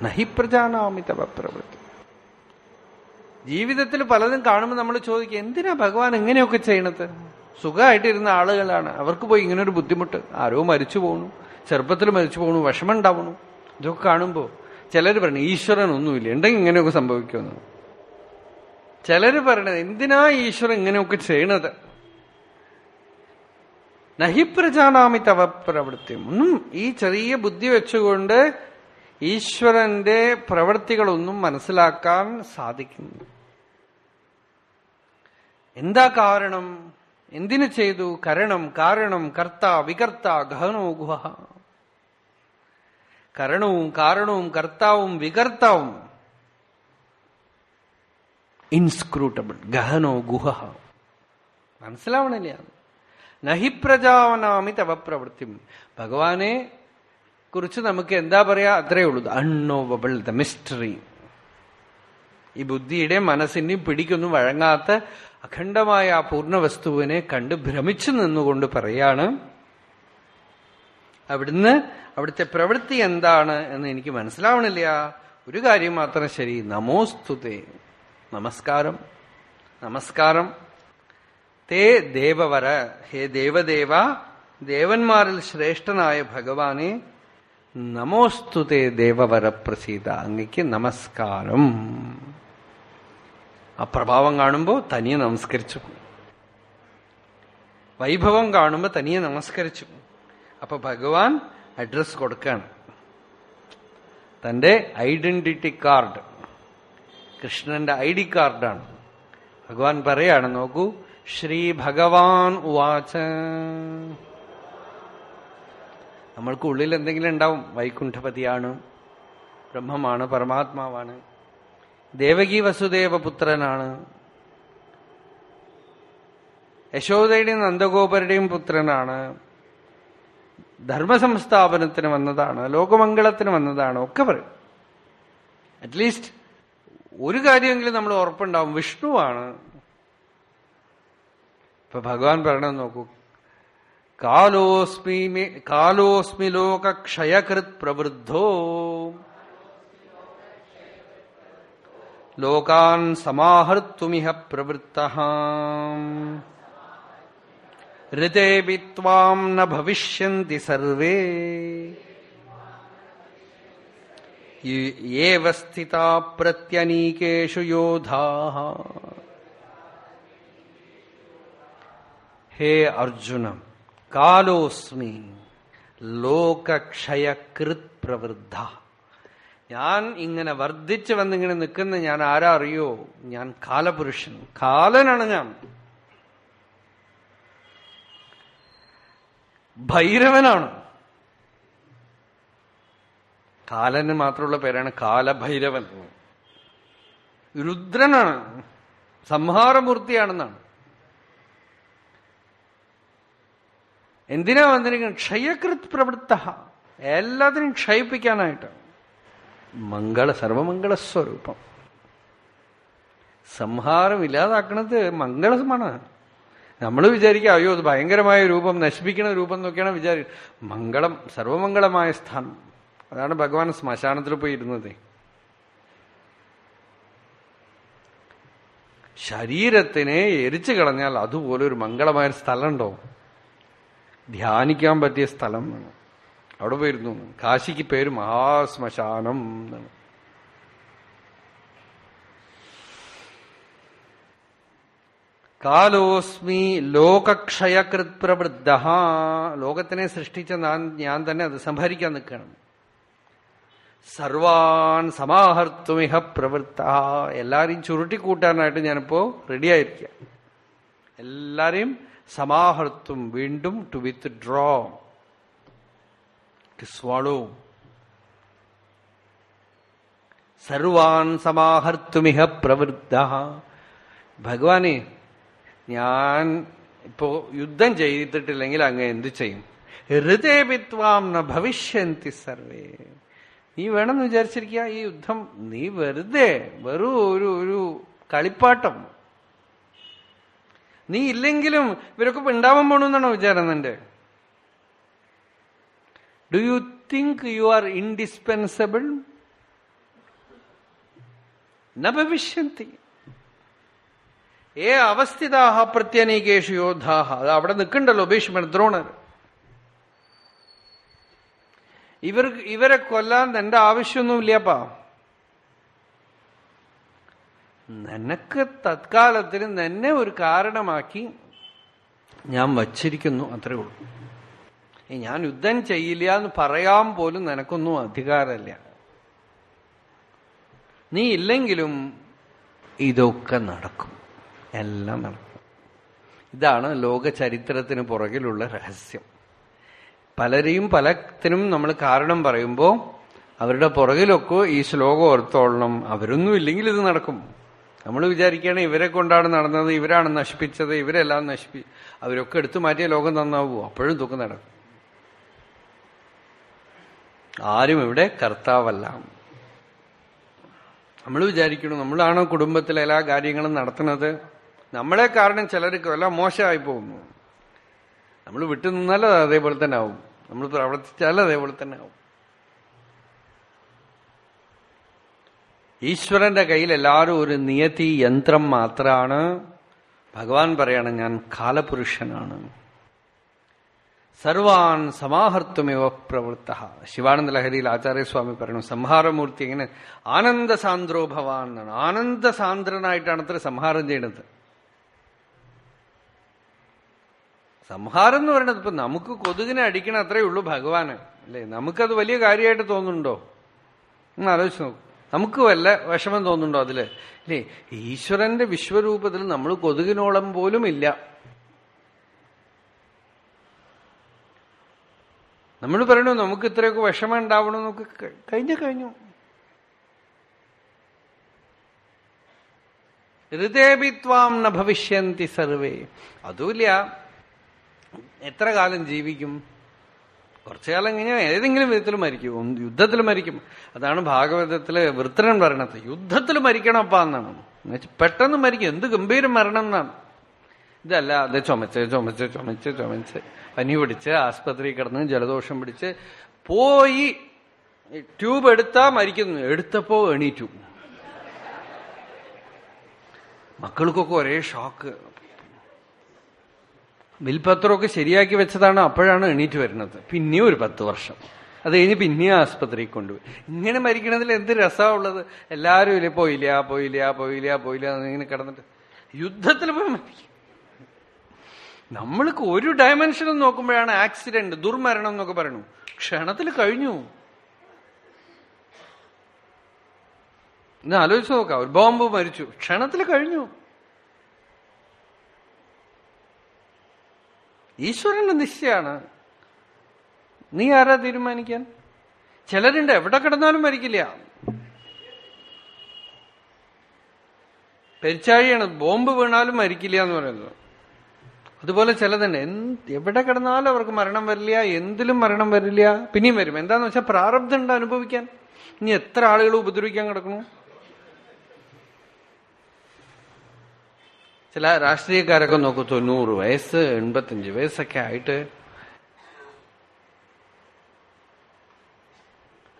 നഹി പ്രജാനാമി തവ പ്രവൃത്തി. ജീവിതത്തിൽ പലതും കാണുമ്പോൾ നമ്മൾ ചോദിക്കുക എന്തിനാ ഭഗവാൻ ഇങ്ങനെയൊക്കെ ചെയ്യണത്? സുഖമായിട്ടിരുന്ന ആളുകളാണ്. അവർക്ക് പോയി ഇങ്ങനൊരു ബുദ്ധിമുട്ട്. ആരോ മരിച്ചു പോകണു ചെറുപ്പത്തിൽ മരിച്ചു പോകണു വിഷമം ഉണ്ടാവണു ഇതൊക്കെ കാണുമ്പോൾ ചിലർ പറഞ്ഞു ഈശ്വരൻ ഒന്നുമില്ല ഉണ്ടെങ്കിൽ ഇങ്ങനെയൊക്കെ സംഭവിക്കുമെന്ന്. ചിലർ പറയണത് എന്തിനാ ഈശ്വരൻ ഇങ്ങനെയൊക്കെ ചെയ്യണത്? നഹി പ്രജാനാമി തവ ഒന്നും ഈ ചെറിയ ബുദ്ധി വെച്ചുകൊണ്ട് ഈശ്വരന്റെ പ്രവൃത്തികളൊന്നും മനസ്സിലാക്കാൻ സാധിക്കുന്നു. എന്താ കാരണം? എന്തിനു ചെയ്തു? കരണം കാരണം കർത്ത വികർത്ത ഗഹനോ ഗുഹ. കരണവും കാരണവും കർത്താവും വികർത്താവും. ഇൻസ്ക്രൂട്ടബിൾ ഗഹനോ ഗുഹ മനസ്സിലാവണില്ല നഹി പ്രജാവനാമി തവ പ്രവൃത്തി. ഭഗവാനെ കുറിച്ച് നമുക്ക് എന്താ പറയാ? അത്രേ ഉള്ളൂ. Unknowable the mystery. ഈ ബുദ്ധിയുടെ മനസ്സിനെയും പിടിക്കൊന്നും വഴങ്ങാത്ത അഖണ്ഡമായ ആ പൂർണ വസ്തുവിനെ കണ്ട് ഭ്രമിച്ചു നിന്നുകൊണ്ട് പറയാണ് അവിടുന്ന് അവിടുത്തെ പ്രവൃത്തി എന്താണ് എന്ന് എനിക്ക് മനസ്സിലാവണില്ല. ഒരു കാര്യം മാത്രം ശരി. നമോസ്തുതേ. നമസ്കാരം. നമസ്കാരം. തേ ദേവവര. ഹേ ദേവദേവ. ദേവന്മാരിൽ ശ്രേഷ്ഠനായ ഭഗവാനെ നമോസ്തുതേ ദേവവര പ്രസീത. അങ്ങക്ക് നമസ്കാരം. ആ പ്രഭാവം കാണുമ്പോൾ തനിയെ നമസ്കരിച്ചു. വൈഭവം കാണുമ്പോൾ തനിയെ നമസ്കരിച്ചു. അപ്പൊ ഭഗവാൻ അഡ്രസ് കൊടുക്കാണ്. തന്റെ ഐഡന്റിറ്റി കാർഡ് കൃഷ്ണന്റെ ഐ ഡി കാർഡാണ് ഭഗവാൻ പറയാണ് നോക്കൂ ശ്രീ ഭഗവാൻ ഉവാച. നമ്മൾക്ക് ഉള്ളിൽ എന്തെങ്കിലും ഉണ്ടാവും. വൈകുണ്ഠപതിയാണ് ബ്രഹ്മമാണ് പരമാത്മാവാണ്. ദേവകി വസുദേവ പുത്രനാണ്. യശോദയുടെയും നന്ദഗോപരുടെയും പുത്രനാണ്. ധർമ്മസംസ്ഥാപനത്തിന് വന്നതാണ് ലോകമംഗളത്തിന് വന്നതാണ് ഒക്കെ പറയും. അറ്റ്ലീസ്റ്റ് ഒരു കാര്യമെങ്കിലും നമ്മൾ ഉറപ്പുണ്ടാവും. വിഷ്ണുവാണ് ഇപ്പൊ ഭഗവാൻ പറയണമെന്ന് നോക്കൂ. കാലോസ്മി കാലോസ്മി ലോകക്ഷയകൃത് പ്രവൃദ്ധോ. ലോകാൻ സമാഹർത്തുമിഹ പ്രവൃത്ത ഋതേപി ത്വാം ന ഭവിഷ്യന്തി സർവേ ഏവ പ്രത്യനീകേഷു യോധാ ഹേ അർജുന കാലോസ്മി ലോകക്ഷയകൃത് പ്രവൃദ്ധ ഞാൻ ഇങ്ങനെ വർദ്ധിച്ചു വന്നിങ്ങനെ നിൽക്കുന്ന ഞാൻ ആരാ അറിയോ ഞാൻ കാലപുരുഷൻ കാലനാണ് ഞാൻ. ഭൈരവനാണ്. കാലന് മാത്രമുള്ള പേരാണ് കാലഭൈരവൻ. രുദ്രനാണ്. സംഹാരമൂർത്തിയാണെന്നാണ്. എന്തിനാ വന്നിരിക്കുന്നത്? ക്ഷയകൃത് പ്രവൃത്ത എല്ലാത്തിനും ക്ഷയിപ്പിക്കാനായിട്ട്. മംഗള സർവമംഗള സ്വരൂപം സംഹാരം ഇല്ലാതാക്കണത് മംഗളമാണ്. നമ്മൾ വിചാരിക്കുക അയ്യോ അത് ഭയങ്കരമായ രൂപം നശിപ്പിക്കുന്ന രൂപം എന്നൊക്കെയാണ് വിചാരിക്കുക മംഗളം സർവമംഗളമായ സ്ഥാനം അതാണ് ഭഗവാൻ ശ്മശാനത്തിൽ പോയി ഇരുന്നത്. ശരീരത്തിനെ എരിച്ചു കളഞ്ഞാൽ അതുപോലെ ഒരു മംഗളമായ സ്ഥലമുണ്ടോ ധ്യാനിക്കാൻ പറ്റിയ സ്ഥലം അവിടെ പോയിരുന്നു. കാശിക്ക് പേര് മഹാശ്മശാനം എന്നാണ്. കാലോസ്മി ലോകക്ഷയകൃത് പ്രവൃദ്ധ ലോകത്തിനെ സൃഷ്ടിച്ച ഞാൻ തന്നെ അത് സംഭരിക്കാൻ നിൽക്കണം. സർവാൻ സമാഹർത്തുമിഹ പ്രവൃത്ത. എല്ലാരെയും ചുരുട്ടിക്കൂട്ടാനായിട്ട് ഞാനിപ്പോ റെഡിയായിരിക്കുക എല്ലാരെയും സമാഹർത്തും വീണ്ടും to withdraw to swallow സർവാൻ സമാഹർത്തുമിഹ പ്രവൃത്ത ഭഗവാനെ ഞാൻ ഇപ്പോ യുദ്ധം ചെയ്തിട്ടില്ലെങ്കിൽ അങ്ങ് എന്തു ചെയ്യും? ഹൃദയപിത്വാം ന ഭവിഷ്യന്തി സർവേ. നീ വേണമെന്ന് വിചാരിച്ചിരിക്കുക ഈ യുദ്ധം നീ വെറുതെ വെറു ഒരു ഒരു കളിപ്പാട്ടം. നീ ഇല്ലെങ്കിലും ഇവരൊക്കെ ഉണ്ടാവാൻ പോണെന്നാണോ വിചാരം നിന്റെ do you think you are indispensable ന ഭവിഷ്യന്തി. ഏ അവസ്ഥിതാഹ പ്രത്യനീകേഷു യോദ്ധാഹ. അത് അവിടെ നിൽക്കണ്ടല്ലോ ഭീഷ്മൻ ദ്രോണർ. ഇവർ ഇവരെ കൊല്ലാൻ എന്റെ ആവശ്യമൊന്നുമില്ലപ്പാ നിനക്ക് തത്കാലത്തിന് നിന്നെ ഒരു കാരണമാക്കി ഞാൻ വച്ചിരിക്കുന്നു അത്രേ ഉള്ളൂ. ഞാൻ യുദ്ധം ചെയ്യില്ല എന്ന് പറയാൻ പോലും നിനക്കൊന്നും അധികാരമില്ല. നീ ഇല്ലെങ്കിലും ഇതൊക്കെ നടക്കും. എല്ലാം നടക്കും. ഇതാണ് ലോക ചരിത്രത്തിന് പുറകിലുള്ള രഹസ്യം. പലരെയും പലത്തിനും നമ്മൾ കാരണം പറയുമ്പോൾ അവരുടെ പുറകിലൊക്കെ ഈ ശ്ലോകം ഓർത്തോളണം. അവരൊന്നും ഇല്ലെങ്കിൽ ഇത് നടക്കും. നമ്മൾ വിചാരിക്കുകയാണ് ഇവരെ കൊണ്ടാണ് നടന്നത് ഇവരാണ് നശിപ്പിച്ചത് ഇവരെല്ലാം നശിപ്പി അവരൊക്കെ എടുത്തു മാറ്റിയ ലോകം നന്നാവൂ അപ്പോഴും ദുഃഖം നടക്കും. ആരും ഇവിടെ കർത്താവല്ല. നമ്മൾ വിചാരിക്കണം നമ്മളാണോ കുടുംബത്തിലെ എല്ലാ കാര്യങ്ങളും നടത്തുന്നത്? നമ്മളെ കാരണം ചിലർക്ക് എല്ലാം മോശമായി പോകുന്നു. നമ്മൾ വിട്ടു നിന്നാൽ അത് അതേപോലെ തന്നെ ആവും. നമ്മൾ പ്രവർത്തിച്ചാൽ അതേപോലെ തന്നെ ആവും. ഈശ്വരന്റെ കയ്യിൽ എല്ലാവരും ഒരു നിയതി യന്ത്രം മാത്രമാണ് ഭഗവാൻ പറയാണ് ഞാൻ കാലപുരുഷനാണ്. സർവാൻ സമാഹർത്തുമിവ പ്രവൃത്ത ശിവാനന്ദ ലഹരിയിൽ ആചാര്യസ്വാമി പറയുന്നു സംഹാരമൂർത്തി ഇങ്ങനെ ആനന്ദസാന്ദ്രോ ഭവാൻ എന്നാണ്. ആനന്ദസാന്ദ്രനായിട്ടാണ് അത്ര സംഹാരം ചെയ്യുന്നത് സംഹാരം എന്ന് പറയുന്നത് ഇപ്പൊ നമുക്ക് കൊതുകിനെ അടിക്കണം അത്രേ ഉള്ളൂ ഭഗവാന് അല്ലേ? നമുക്കത് വലിയ കാര്യമായിട്ട് തോന്നുന്നുണ്ടോ? ഒന്ന് ആലോചിച്ച് നോക്കും. നമുക്ക് വല്ല വിഷമം തോന്നുന്നുണ്ടോ അതിൽ? അല്ലേ ഈശ്വരന്റെ വിശ്വരൂപത്തിൽ നമ്മൾ കൊതുകിനോളം പോലും ഇല്ല. നമ്മൾ പറയണു നമുക്ക് ഇത്രയൊക്കെ വിഷമം ഉണ്ടാവണം നമുക്ക് കഴിഞ്ഞു കഴിഞ്ഞു. ഹൃദയപിത്വാം ന ഭവിഷ്യന്തി സർവേ. അതുമില്ല. എത്ര കാലം ജീവിക്കും? കുറച്ചു കാലം കഴിഞ്ഞാൽ ഏതെങ്കിലും വിധത്തിൽ മരിക്കും. യുദ്ധത്തിൽ മരിക്കും. അതാണ് ഭാഗവതത്തിലെ വൃത്രൻ പറയണത്. യുദ്ധത്തിൽ മരിക്കണപ്പാ എന്നാണ്. എന്നുവെച്ചാൽ പെട്ടെന്ന് മരിക്കും. എന്ത് ഗംഭീരം മരണം എന്നാണ്. ഇതല്ല അത് ചുമച്ച് ചുമച്ച് ചുമച്ച് ചുമച്ച്. പനി പിടിച്ച് ആസ്പത്രി കിടന്ന് ജലദോഷം പിടിച്ച് പോയി ട്യൂബ് എടുത്താ മരിക്കുന്നു. എടുത്തപ്പോ എണീറ്റു. മക്കൾക്കൊക്കെ ഒരേ ഷോക്ക്. ബിൽപത്രമൊക്കെ ശരിയാക്കി വെച്ചതാണ് അപ്പോഴാണ് എണീറ്റ് വരുന്നത്. പിന്നെയും ഒരു പത്ത് വർഷം. അത് കഴിഞ്ഞ് പിന്നെയും ആസ്പത്രിയിൽ കൊണ്ടുപോയി. ഇങ്ങനെ മരിക്കണതിൽ എന്ത് രസമുള്ളത് എല്ലാവരും ഇല്ലേ പോയില്ല പോയില്ല പോയില്ല പോയില്ല ഇങ്ങനെ കിടന്നിട്ട്. യുദ്ധത്തിൽ പോയി മരിക്കും. നമ്മൾക്ക് ഒരു ഡയമെൻഷനും നോക്കുമ്പോഴാണ് ആക്സിഡന്റ് ദുർമരണം എന്നൊക്കെ പറയണു ക്ഷണത്തിൽ കഴിഞ്ഞു. ഇന്ന് ആലോചിച്ച് നോക്കാം. ഒരു ബോംബ് മരിച്ചു. ക്ഷണത്തിൽ കഴിഞ്ഞു. ഈശ്വരന്റെ നിശ്ചയാണ് നീ ആരാ തീരുമാനിക്കാൻ? ചിലരുണ്ട്. എവിടെ കിടന്നാലും മരിക്കില്ല. പെരിച്ചാഴിയാണ്. ബോംബ് വീണാലും മരിക്കില്ല എന്ന് പറയുന്നത്. അതുപോലെ ചിലതുണ്ട്. എന്ത് എവിടെ കിടന്നാലും അവർക്ക് മരണം വരില്ല. എന്തിലും മരണം വരില്ല. പിന്നെയും വരും. എന്താന്ന് വെച്ചാൽ പ്രാരബ്ധം ഉണ്ട് അനുഭവിക്കാൻ. ഇനി എത്ര ആളുകൾ ഉപദ്രവിക്കാൻ കിടക്കണു ചില രാഷ്ട്രീയക്കാരൊക്കെ നോക്കൂ തൊണ്ണൂറ് വയസ്സ് എൺപത്തിയഞ്ച് വയസ്സൊക്കെ ആയിട്ട്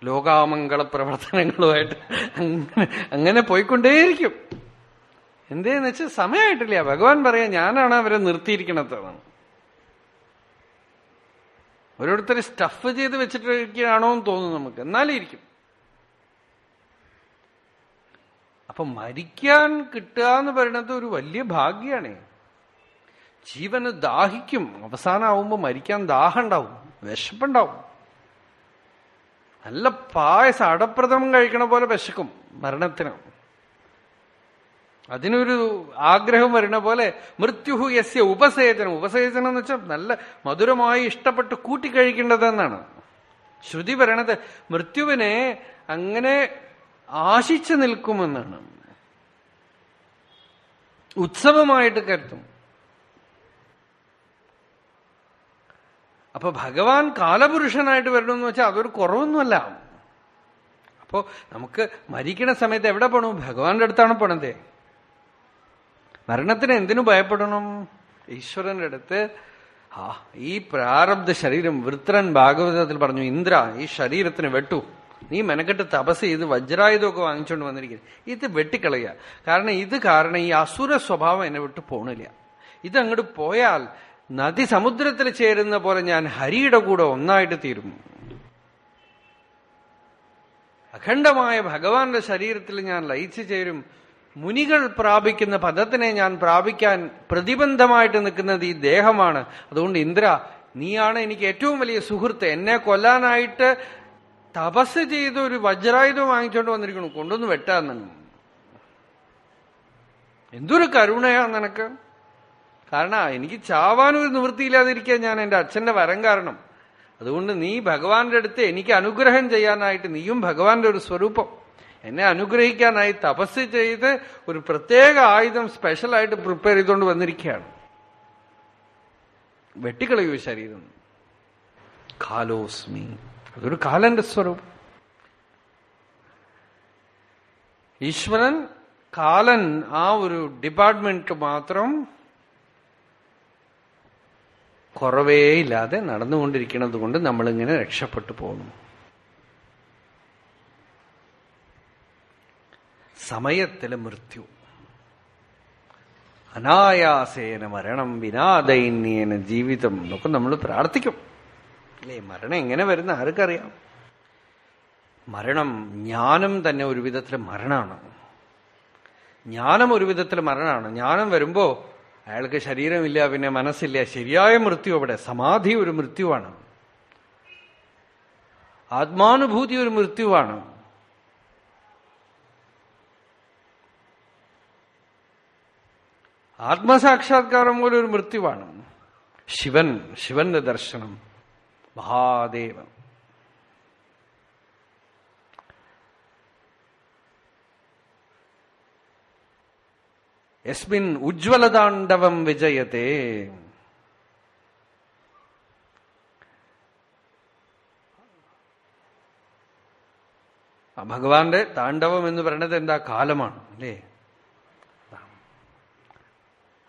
ലോകാമംഗള പ്രവർത്തനങ്ങളുമായിട്ട് അങ്ങനെ അങ്ങനെ പോയിക്കൊണ്ടേയിരിക്കും. എന്തേന്ന് വെച്ചാൽ സമയമായിട്ടില്ല ഭഗവാൻ പറയാ ഞാനാണ് അവരെ നിർത്തിയിരിക്കണത്. ഓരോരുത്തരെ സ്റ്റഫ് ചെയ്ത് വെച്ചിട്ടിരിക്കുകയാണോ എന്ന് തോന്നുന്നു നമുക്ക്. എന്നാലേ ഇരിക്കും. അപ്പൊ മരിക്കാൻ കിട്ടുക എന്ന് പറയുന്നത് ഒരു വലിയ ഭാഗ്യാണ്. ജീവന് ദാഹിക്കും. അവസാനമാവുമ്പോ മരിക്കാൻ ദാഹം ഉണ്ടാവും വിശപ്പുണ്ടാവും. നല്ല പായസം അടപ്രഥമം കഴിക്കണ പോലെ വിശക്കും മരണത്തിന്. അതിനൊരു ആഗ്രഹം വരണ പോലെ മൃത്യുഹു യസ്യ ഉപസേചനം. ഉപസേചനം എന്ന് വെച്ചാൽ നല്ല മധുരമായി ഇഷ്ടപ്പെട്ട് കൂട്ടിക്കഴിക്കേണ്ടതെന്നാണ് ശ്രുതി പറയണത് മൃത്യുവിനെ അങ്ങനെ ആശിച്ചു നിൽക്കുമെന്നാണ്. ഉത്സവമായിട്ട് കരുത്തും അപ്പൊ ഭഗവാൻ കാലപുരുഷനായിട്ട് വരണമെന്ന് വെച്ചാൽ അതൊരു കുറവൊന്നുമല്ല. അപ്പോ നമുക്ക് മരിക്കണ സമയത്ത് എവിടെ പോണു? ഭഗവാന്റെ അടുത്താണ് പോണത്. മരണത്തിന് എന്തിനു ഭയപ്പെടണം? ഈശ്വരന്റെ അടുത്ത് ആ ഈ പ്രാരബ്ധ ശരീരം വൃത്രൻ ഭാഗവതത്തിൽ പറഞ്ഞു ഇന്ദ്ര ഈ ശരീരത്തിന് വെട്ടു. നീ മെനക്കെട്ട് തപസ് ചെയ്ത് വജ്രായുധമൊക്കെ വാങ്ങിച്ചുകൊണ്ട് വന്നിരിക്കുന്നത് ഇത് വെട്ടിക്കളയുക. കാരണം ഇത് കാരണം ഈ അസുര സ്വഭാവം എന്നെ വിട്ട് പോണില്ല. ഇതങ്ങോട്ട് പോയാൽ നദി സമുദ്രത്തിൽ ചേരുന്ന പോലെ ഞാൻ ഹരിയുടെ കൂടെ ഒന്നായിട്ട് തീരും അഖണ്ഡമായ ഭഗവാന്റെ ശരീരത്തിൽ ഞാൻ ലയിച്ചു ചേരും. മുനികൾ പ്രാപിക്കുന്ന പദത്തിനെ ഞാൻ പ്രാപിക്കാൻ പ്രതിബന്ധമായിട്ട് നിൽക്കുന്നത് ഈ ദേഹമാണ്. അതുകൊണ്ട് ഇന്ദ്ര നീയാണ് എനിക്ക് ഏറ്റവും വലിയ സുഹൃത്ത്. എന്നെ കൊല്ലാനായിട്ട് തപസ് ചെയ്ത് ഒരു വജ്രായുധം വാങ്ങിച്ചോണ്ട് വന്നിരിക്കണു കൊണ്ടൊന്ന് വെട്ടാന്നു എന്തൊരു കരുണയാ നിനക്ക്. കാരണം എനിക്ക് ചാവാനൊരു നിവൃത്തിയില്ലാതിരിക്കാൻ ഞാൻ എന്റെ അച്ഛന്റെ വരം കാരണം. അതുകൊണ്ട് നീ ഭഗവാന്റെ അടുത്ത് എനിക്ക് അനുഗ്രഹം ചെയ്യാനായിട്ട് നീയും ഭഗവാന്റെ ഒരു സ്വരൂപം. എന്നെ അനുഗ്രഹിക്കാനായി തപസ് ചെയ്ത് ഒരു പ്രത്യേക ആയുധം സ്പെഷ്യലായിട്ട് പ്രിപ്പയർ ചെയ്തുകൊണ്ട് വന്നിരിക്കുകയാണ്. വെട്ടിക്കളയൂ ശരീരം? കാലോസ്മി. അതൊരു കാലന്റെ സ്വരൂപം. ഈശ്വരൻ കാലൻ ആ ഒരു ഡിപ്പാർട്ട്മെന്റ് മാത്രം കുറവേ ഇല്ലാതെ നടന്നുകൊണ്ടിരിക്കുന്നത് കൊണ്ട് നമ്മളിങ്ങനെ രക്ഷപ്പെട്ടു പോകുന്നു സമയത്തിലെ മൃത്യു. അനായാസേന മരണം വിനാദൈന്യേന ജീവിതം എന്നൊക്കെ നമ്മൾ പ്രാർത്ഥിക്കും. അല്ലേ? മരണം എങ്ങനെ വരുന്ന ആർക്കറിയാം? മരണം ജ്ഞാനം തന്നെ ഒരു വിധത്തിൽ മരണമാണ് ജ്ഞാനം ഒരു വിധത്തിൽ മരണമാണ് ജ്ഞാനം വരുമ്പോ അയാൾക്ക് ശരീരമില്ല പിന്നെ മനസ്സില്ല. ശരിയായ മൃത്യു അവിടെ. സമാധി ഒരു മൃത്യുവാണ്. ആത്മാനുഭൂതി ഒരു മൃത്യുവാണ്. ആത്മസാക്ഷാത്കാരം പോലെ ഒരു മൃത്യുവാണ്. ശിവൻ ശിവന്റെ ദർശനം. മഹാദേവൻ യസ്മിൻ ഉജ്വലതാണ്ഡവം വിജയത്തെ. ഭഗവാന്റെ താണ്ഡവം എന്ന് പറയുന്നത് എന്താ? കാലമാണ് അല്ലേ?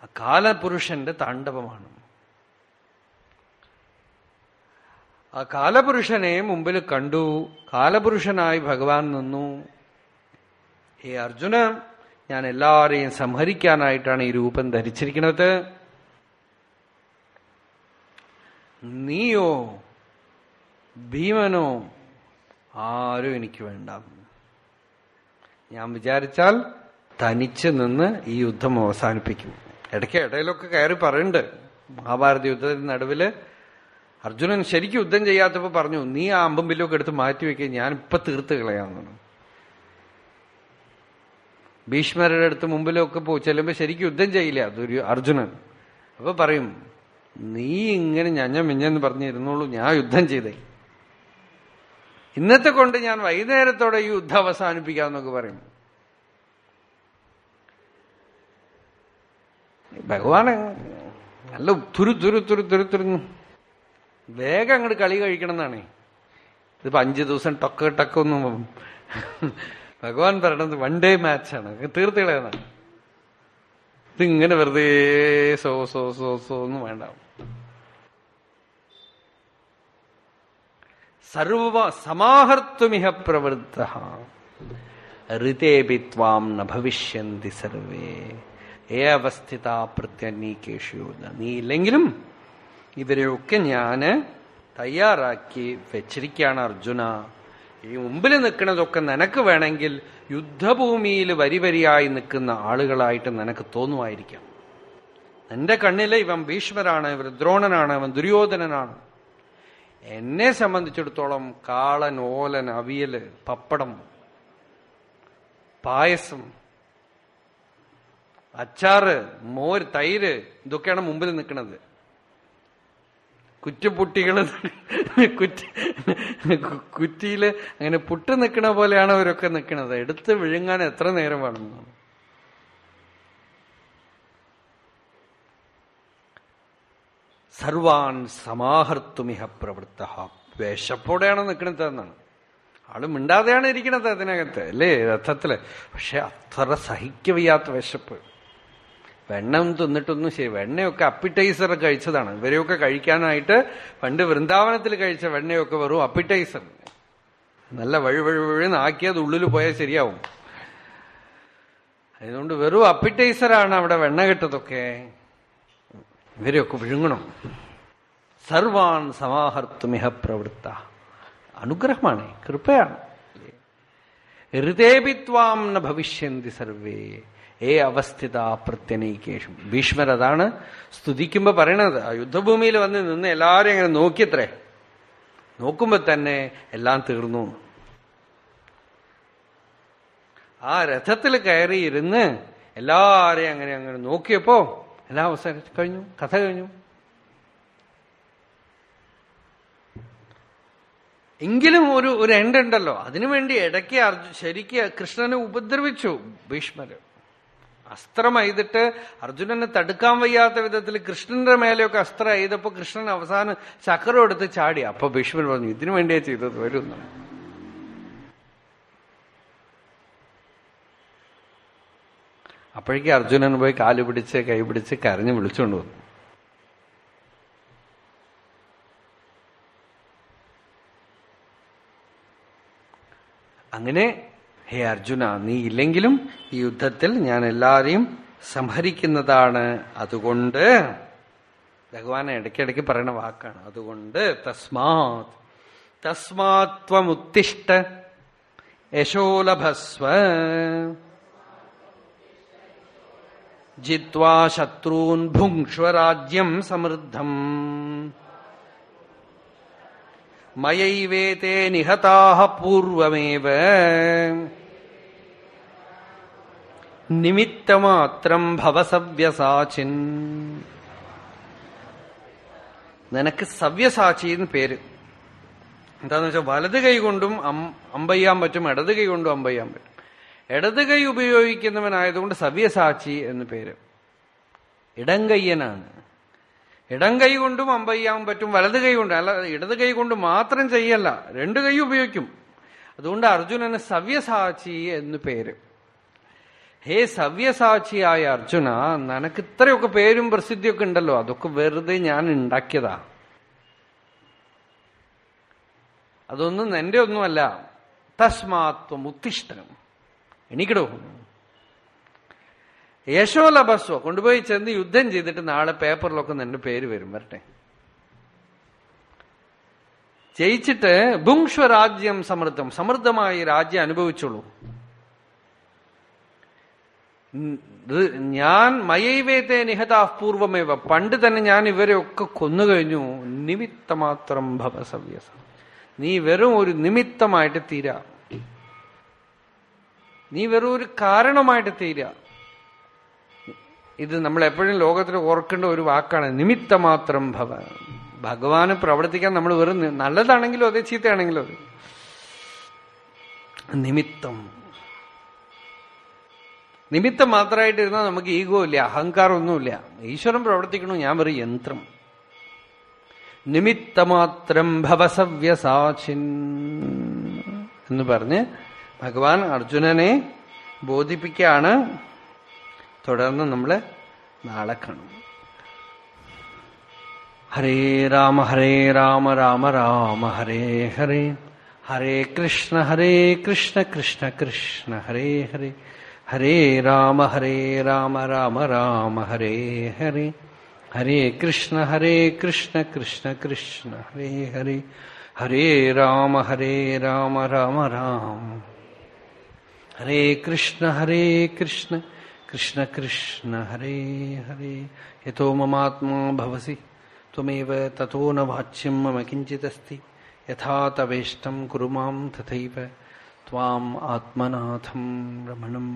ആ കാലപുരുഷന്റെ താണ്ഡവമാണ്. ആ കാലപുരുഷനെ മുമ്പിൽ കണ്ടു. കാലപുരുഷനായി ഭഗവാൻ നിന്നു. ഹേ അർജുന ഞാൻ എല്ലാവരെയും സംഹരിക്കാനായിട്ടാണ് ഈ രൂപം ധരിച്ചിരിക്കുന്നത്. നീയോ ഭീമനോ ആരും എനിക്ക് വേണ്ട. ഞാൻ വിചാരിച്ചാൽ തനിച്ച് നിന്ന് ഈ യുദ്ധം അവസാനിപ്പിക്കും. ഇടയ്ക്ക് ഇടയിലൊക്കെ കയറി പറയുന്നുണ്ട് മഹാഭാരത യുദ്ധത്തിന് നടുവിൽ അർജുനൻ ശരിക്കും യുദ്ധം ചെയ്യാത്തപ്പോ പറഞ്ഞു നീ ആ അമ്പും ബില്ലൊക്കെ എടുത്ത് മാറ്റി വെക്കുക ഞാൻ ഇപ്പൊ തീർത്ത് കളയാമെന്നു. ഭീഷ്മരുടെ അടുത്ത് മുമ്പിലൊക്കെ പോയി ചെല്ലുമ്പോ ശരിക്കും യുദ്ധം ചെയ്യില്ല അതൊരു അർജുനൻ. അപ്പൊ പറയും നീ ഇങ്ങനെ ഞഞ്ഞ മിഞ്ഞെന്ന് പറഞ്ഞിരുന്നോളൂ ഞാൻ യുദ്ധം ചെയ്തേ. ഇന്നത്തെ കൊണ്ട് ഞാൻ വൈകുന്നേരത്തോടെ ഈ യുദ്ധം അവസാനിപ്പിക്കാമെന്നൊക്കെ പറയും. ഭഗവാന് നല്ല തുരു തുരു തുരു തുരു തുരുന്നു. വേഗം അങ്ങോട്ട് കളി കഴിക്കണം എന്നാണേ ഇതിപ്പോ അഞ്ചു ദിവസം ടക്ക് ടക്കൊന്നും ഭഗവാൻ പറയണത് വൺ ഡേ മാച്ചാണ് തീർത്ത് കളയുന്നതാണ് ഇതിങ്ങനെ വെറുതെ സോ സോ സോ സോ ഒന്നും വേണ്ട. സർവ സമാഹർത്തുമിഹ പ്രവൃത്ത ഋതേപി ന ഭവിഷ്യന്തി സർവേ. ഏ അവസ്ഥിത പ്രത്യനീകേഷു നീ ഇല്ലെങ്കിലും ഇവരെയൊക്കെ ഞാൻ തയ്യാറാക്കി വെച്ചിരിക്കുകയാണ് അർജുന. ഈ മുമ്പിൽ നിൽക്കുന്നതൊക്കെ നിനക്ക് വേണമെങ്കിൽ യുദ്ധഭൂമിയിൽ വരിവരിയായി നിൽക്കുന്ന ആളുകളായിട്ട് നിനക്ക് തോന്നുമായിരിക്കാം. എന്റെ കണ്ണിൽ ഇവൻ ഭീഷ്മരാണ് ഇവൻ ദ്രോണനാണ് ഇവൻ ദുര്യോധനനാണ്. എന്നെ സംബന്ധിച്ചിടത്തോളം കാളൻ ഓലൻ അവിയൽ പപ്പടം പായസം അച്ചാറ് മോര് തൈര് ഇതൊക്കെയാണ് മുമ്പിൽ നിൽക്കുന്നത്. കുറ്റുപുട്ടികൾ കുറ്റി കുറ്റിയിൽ അങ്ങനെ പുട്ട് നിക്കണ പോലെയാണ് അവരൊക്കെ നിൽക്കുന്നത് എടുത്ത് വിഴുങ്ങാൻ എത്ര നേരം വേണം സർവാൻ സമാഹർത്തുമിഹ പ്രവൃത്ത. വേഷപ്പോടെയാണ് നിക്കണത് എന്നാണ്. ആൾ മിണ്ടാതെയാണ് ഇരിക്കണത് അതിനകത്ത്. അല്ലേ? രഥത്തിൽ പക്ഷെ അത്ര സഹിക്കവയ്യാത്ത വിശപ്പ് വെണ്ണം തിന്നിട്ടൊന്നും ശരി വെണ്ണയൊക്കെ അപ്പിറ്റൈസർ കഴിച്ചതാണ്. ഇവരെയൊക്കെ കഴിക്കാനായിട്ട് പണ്ട് വൃന്ദാവനത്തിൽ കഴിച്ച വെണ്ണയൊക്കെ വെറും അപ്പിറ്റൈസർ നല്ല വഴി വഴി വഴിന്ന് ആക്കിയത് ഉള്ളിൽ പോയാൽ ശരിയാവും. അതുകൊണ്ട് വെറും അപ്പിറ്റൈസറാണ് അവിടെ വെണ്ണ കെട്ടതൊക്കെ. ഇവരെയൊക്കെ വിഴുങ്ങണം. സർവാൻ സമാഹർത്തുമിഹ പ്രവൃത്ത. അനുഗ്രഹമാണ് കൃപയാണ്. ഹൃദയപിത്വാം ന ഭവിഷ്യന്തി സർവേ. ഏ അവസ്ഥിത പ്രത്യനീകേഷം. ഭീഷ്മർ അതാണ് സ്തുതിക്കുമ്പോ പറയണത്. ആ യുദ്ധഭൂമിയിൽ വന്ന് നിന്ന് എല്ലാവരും ഇങ്ങനെ നോക്കിയത്രേ. നോക്കുമ്പോ തന്നെ എല്ലാം തീർന്നു. ആ രഥത്തിൽ കയറിയിരുന്ന് എല്ലാരെയും അങ്ങനെ അങ്ങനെ നോക്കിയപ്പോ എല്ലാ അവസരം കഴിഞ്ഞു. കഥ കഴിഞ്ഞു. എങ്കിലും ഒരു ഒരു എണ്ടുണ്ടല്ലോ അതിനുവേണ്ടി ഇടയ്ക്ക് അർജു ശരിക്ക് കൃഷ്ണനെ ഉപദ്രവിച്ചു ഭീഷ്മര്. അസ്ത്രം എഴുതിട്ട് അർജുനനെ തടുക്കാൻ വയ്യാത്ത വിധത്തിൽ കൃഷ്ണന്റെ മേലെയൊക്കെ അസ്ത്രം എഴുതപ്പോ കൃഷ്ണൻ അവസാനം ചക്രം എടുത്ത് ചാടി. അപ്പൊ ഭീഷ്മൻ പറഞ്ഞു ഇതിനു വേണ്ടിയാ ചെയ്തത് വരുന്നു അപ്പോഴേക്കും അർജുനൻ പോയി കാൽ പിടിച്ച് കൈ പിടിച്ച് കരഞ്ഞു വിളിച്ചുകൊണ്ട് വന്നു. അങ്ങനെ ഹേ അർജുന നീ ഇല്ലെങ്കിലും ഈ യുദ്ധത്തിൽ ഞാൻ എല്ലാരെയും സംഹരിക്കുന്നതാണ്. അതുകൊണ്ട് ഭഗവാൻ ഇടയ്ക്കിടയ്ക്ക് പറയുന്ന വാക്കാണ്. അതുകൊണ്ട് തസ്മാത് തസ്മാത്വമുത്തിഷ്ട യശോലഭസ്വ ജിത്വാ ശത്രൂൻ ഭുങ്ക്ഷ്വരാജ്യം സമൃദ്ധം. മയൈവേതേ നിഹതാഹ പൂർവമേവ നിമിത്തമാത്രം ഭവസവ്യസാചിൻ. നിനക്ക് സവ്യസാചി എന്ന് പേര്. എന്താന്ന് വെച്ചാൽ വലത് കൈ കൊണ്ടും അമ്പയ്യാൻ പറ്റും ഇടത് കൈ കൊണ്ടും അമ്പയ്യാൻ പറ്റും. ഇടത് കൈ ഉപയോഗിക്കുന്നവനായതുകൊണ്ട് സവ്യസാച്ചി എന്ന് പേര്. ഇടങ്കയ്യനാണ് ഇടം കൈ കൊണ്ടും അമ്പയ്യാൻ പറ്റും വലത് കൈ കൊണ്ട് അല്ല ഇടത് കൈ കൊണ്ട് മാത്രം ചെയ്യല്ല രണ്ട് കൈ ഉപയോഗിക്കും. അതുകൊണ്ട് അർജുനന് സവ്യസാച്ചി എന്ന് പേര്. ഹേ സവ്യസാക്ഷിയായ അർജുന നിനക്ക് ഇത്രയൊക്കെ പേരും പ്രസിദ്ധിയൊക്കെ ഉണ്ടല്ലോ. അതൊക്കെ വെറുതെ ഞാൻ ഉണ്ടാക്കിയതാ. അതൊന്നും എന്റെ ഒന്നുമല്ല. തസ്മാത്വം ഉത്തിഷ്ഠനം എണീക്കടോ. യശോലഭസ്വ കൊണ്ടുപോയി ചെന്ന് യുദ്ധം ചെയ്തിട്ട് നാളെ പേപ്പറിലൊക്കെ നിന്റെ പേര് വരും. വരട്ടെ. ജയിച്ചിട്ട് ഭുങ്ഷ്വരാജ്യം സമൃദ്ധം. സമൃദ്ധമായി രാജ്യം അനുഭവിച്ചോളൂ. ഉം, ഇത് ഞാൻ മയൈവേത്തെ നിഹതാ പൂർവമേവ. പണ്ട് തന്നെ ഞാൻ ഇവരെയൊക്കെ കൊന്നുകഴിഞ്ഞു നിമിത്തമാത്രം ഭവസവ്യസ. നീ വെറും ഒരു നിമിത്തമായിട്ട് തീരാ. നീ വെറും ഒരു കാരണമായിട്ട് തീരാ. ഇത് നമ്മൾ എപ്പോഴും ലോകത്തിൽ ഓർക്കേണ്ട ഒരു വാക്കാണ്. നിമിത്തമാത്രം ഭവ. ഭഗവാന് പ്രവർത്തിക്കാൻ നമ്മൾ വെറും നല്ലതാണെങ്കിലും അതെ ചീത്തയാണെങ്കിലും അതെ. നിമിത്തം. നിമിത്തം മാത്രമായിട്ടിരുന്നാൽ നമുക്ക് ഈഗോ ഇല്ല അഹങ്കാരമൊന്നുമില്ല. ഈശ്വരൻ പ്രവർത്തിക്കണു ഞാൻ ഒരു യന്ത്രം. നിമിത്തമാത്രം ഭവസവ്യസാചിൻ എന്ന് പറഞ്ഞ് ഭഗവാൻ അർജുനനെ ബോധിപ്പിക്കുകയാണ്. തുടർന്ന് നമ്മൾ നാളെ കാണും. ഹരേ രാമ ഹരേ രാമ രാമ രാമ ഹരേ ഹരേ. ഹരേ കൃഷ്ണ ഹരേ കൃഷ്ണ കൃഷ്ണ കൃഷ്ണ ഹരേ ഹരേ. ഹരേ രാമ ഹരേ രാമ രാമ രാമ ഹരേ ഹരേ ഹരേ കൃഷ്ണ ഹരേ കൃഷ്ണ കൃഷ്ണ കൃഷ്ണ ഹരേ ഹരേ ഹരേ രാമ ഹരേ രാമ രാമ രാമ ഹരേ കൃഷ്ണ ഹരേ കൃഷ്ണ കൃഷ്ണ കൃഷ്ണ ഹരേ ഹരേ യഥോ മമാത്മാ ഭവസി ത്വമേവ തഥോ ന വാച്യം മമ കിഞ്ചിദസ്തി യഥാ തവേഷ്ടം കുരു മാം തഥൈവ त्वाम् आत्मनाथं रमणं